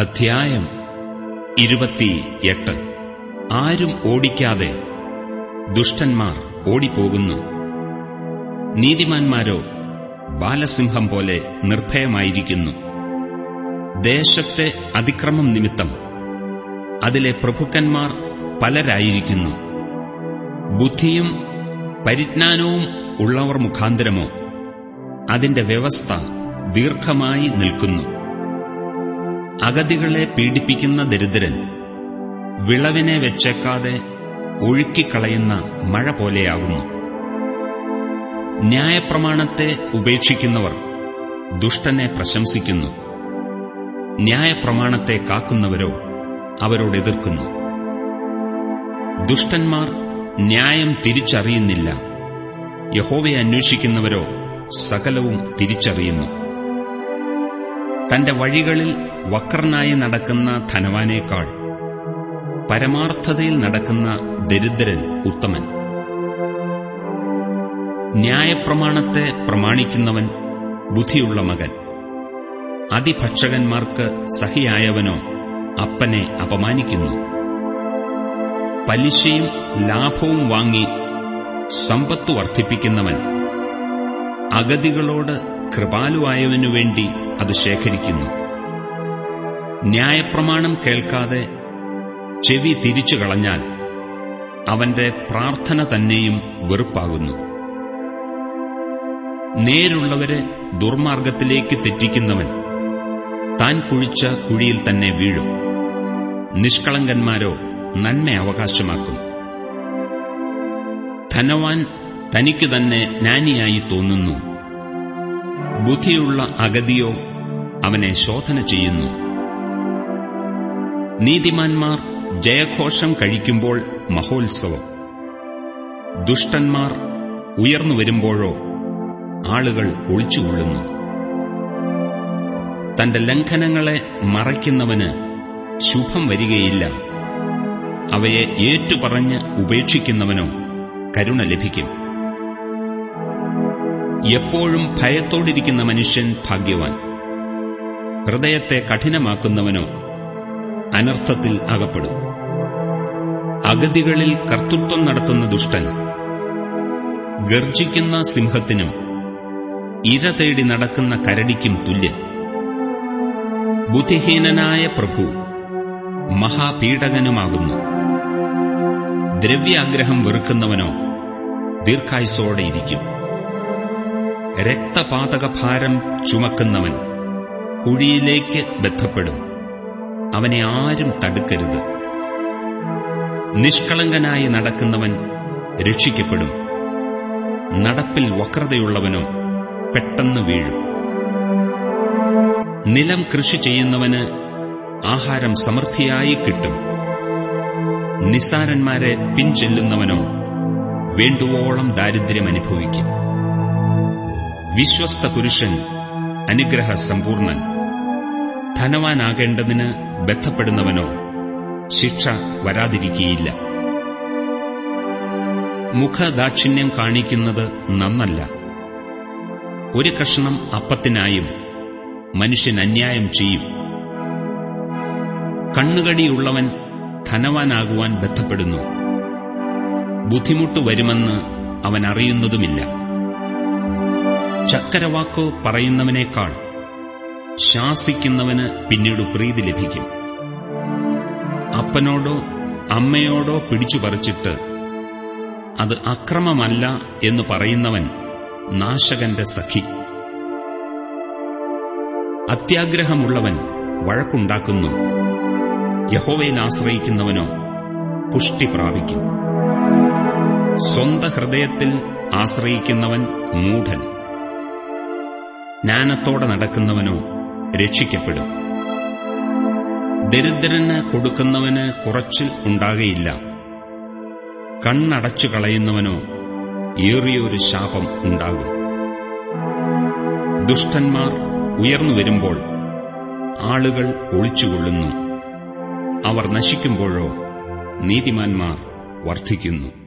അധ്യായം ഇരുപത്തിയെട്ട്. ആരും ഓടിക്കാതെ ദുഷ്ടന്മാർ ഓടിപ്പോകുന്നു. നീതിമാന്മാരോ ബാലസിംഹം പോലെ നിർഭയമായിരിക്കുന്നു. ദേശത്തെ അതിക്രമം നിമിത്തം അതിലെ പ്രഭുക്കന്മാർ പലരായിരിക്കുന്നു. ബുദ്ധിയും പരിജ്ഞാനവും ഉള്ളവർ മുഖാന്തരമോ അതിന്റെ വ്യവസ്ഥ ദീർഘമായി നിൽക്കുന്നു. അഗതികളെ പീഡിപ്പിക്കുന്ന ദരിദ്രൻ വിളവിനെ വെച്ചേക്കാതെ ഒഴുക്കിക്കളയുന്ന മഴ പോലെയാകുന്നു. ന്യായപ്രമാണത്തെ ഉപേക്ഷിക്കുന്നവർ ദുഷ്ടനെ പ്രശംസിക്കുന്നു. ന്യായപ്രമാണത്തെ കാക്കുന്നവരോ അവരോട് എതിർക്കുന്നു. ദുഷ്ടന്മാർ ന്യായം തിരിച്ചറിയുന്നില്ല. യഹോവയെ അന്വേഷിക്കുന്നവരോ സകലവും തിരിച്ചറിയുന്നു. തന്റെ വഴികളിൽ വക്രനായി നടക്കുന്ന ധനവാനേക്കാൾ പരമാർത്ഥതയിൽ നടക്കുന്ന ദരിദ്രൻ ഉത്തമൻ. ന്യായപ്രമാണത്തെ പ്രമാണിക്കുന്നവൻ ബുദ്ധിയുള്ള മകൻ. അതിഭക്ഷകന്മാർക്ക് സഹിയായവനോ അപ്പനെ അപമാനിക്കുന്നു. പലിശയും ലാഭവും വാങ്ങി സമ്പത്ത് വർദ്ധിപ്പിക്കുന്നവൻ അഗതികളോട് കൃപാലുവായവനു വേണ്ടി അത് ശേഖരിക്കുന്നു. ന്യായപ്രമാണം കേൾക്കാതെ ചെവി തിരിച്ചു കളഞ്ഞാൽ അവന്റെ പ്രാർത്ഥന തന്നെയും വെറുപ്പാകുന്നു. നേരുള്ളവരെ ദുർമാർഗത്തിലേക്ക് തെറ്റിക്കുന്നവൻ താൻ കുഴിച്ച കുഴിയിൽ തന്നെ വീഴും. നിഷ്കളങ്കന്മാരോ നന്മ അവകാശമാക്കും. ധനവാൻ തനിക്കു തന്നെ ജ്ഞാനിയായി തോന്നുന്നു. ബുദ്ധിയുള്ള അഗതിയോ അവനെ ശോധന ചെയ്യുന്നു. നീതിമാന്മാർ ജയഘോഷം കഴിക്കുമ്പോൾ മഹോത്സവം. ദുഷ്ടന്മാർ ഉയർന്നു വരുമ്പോഴോ ആളുകൾ ഒളിച്ചുകൊള്ളുന്നു. തന്റെ ലംഘനങ്ങളെ മറയ്ക്കുന്നവന് ശുഭം വരികയില്ല. അവയെ ഏറ്റുപറഞ്ഞ് ഉപേക്ഷിക്കുന്നവനോ കരുണ ലഭിക്കും. എപ്പോഴും ഭയത്തോടിരിക്കുന്ന മനുഷ്യൻ ഭാഗ്യവാൻ. ഹൃദയത്തെ കഠിനമാക്കുന്നവനോ അനർത്ഥത്തിൽ അകപ്പെടും. അഗതികളിൽ കർത്തൃത്വം നടത്തുന്ന ദുഷ്ടൻ ഗർജിക്കുന്ന സിംഹത്തിനും ഇര തേടി നടക്കുന്ന കരടിക്കും തുല്യൻ. ബുദ്ധിഹീനനായ പ്രഭു മഹാപീഡകനുമാകുന്നു. ദ്രവ്യാഗ്രഹം വെറുക്കുന്നവനോ ദീർഘായുസോടെയിരിക്കും രക്തപാതകഭാരം ചുമക്കുന്നവൻ കുഴിയിലേക്ക് ബന്ധപ്പെടും. അവനെ ആരും തടുക്കരുത്. നിഷ്കളങ്കനായി നടക്കുന്നവൻ രക്ഷിക്കപ്പെടും. നടപ്പിൽ വക്രതയുള്ളവനോ പെട്ടെന്ന് വീഴും. നിലം കൃഷി ചെയ്യുന്നവന് ആഹാരം സമൃദ്ധിയായി കിട്ടും. നിസാരന്മാരെ പിൻചെല്ലുന്നവനോ വേണ്ടുവോളം ദാരിദ്ര്യം അനുഭവിക്കും. വിശ്വസ്ത പുരുഷൻ അനുഗ്രഹ സമ്പൂർണൻ ധനവാനാകേണ്ടതിന് ബന്ധപ്പെടുന്നവനോ ശിക്ഷ വരാതിരിക്കുകയില്ല മുഖദാക്ഷിണ്യം കാണിക്കുന്നത് നന്നല്ല. ഒരു കഷണം അപ്പത്തിനായും മനുഷ്യൻ അന്യായം ചെയ്യും. കണ്ണുകടിയുള്ളവൻ ധനവാനാകുവാൻ ബന്ധപ്പെടുന്നു ബുദ്ധിമുട്ട് വരുമെന്ന് അവൻ അറിയുന്നതുമില്ല. ചക്കരവാക്കോ പറയുന്നവനേക്കാൾ ശാസിക്കുന്നവന് പിന്നീട് പ്രീതി ലഭിക്കും. അപ്പനോടോ അമ്മയോടോ പിടിച്ചു പറിച്ചിട്ട് അത് അക്രമമല്ല എന്ന് പറയുന്നവൻ നാശകന്റെ സഖി. അത്യാഗ്രഹമുള്ളവൻ വഴക്കുണ്ടാക്കുന്നു. യഹോവയിൽ ആശ്രയിക്കുന്നവനോ പുഷ്ടി പ്രാപിക്കും. സ്വന്ത ഹൃദയത്തിൽ ആശ്രയിക്കുന്നവൻ മൂഢൻ. ജ്ഞാനത്തോടെ നടക്കുന്നവനോ രക്ഷിക്കപ്പെടും. ദരിദ്രന് കൊടുക്കുന്നവന് കുറച്ചിൽ ഉണ്ടാകയില്ല. കണ്ണടച്ചു കളയുന്നവനോ ഏറിയൊരു ശാപം ഉണ്ടാകും. ദുഷ്ടന്മാർ ഉയർന്നു വരുമ്പോൾ ആളുകൾ ഒളിച്ചുകൊള്ളുന്നു. അവർ നശിക്കുമ്പോഴോ നീതിമാന്മാർ വർദ്ധിക്കുന്നു.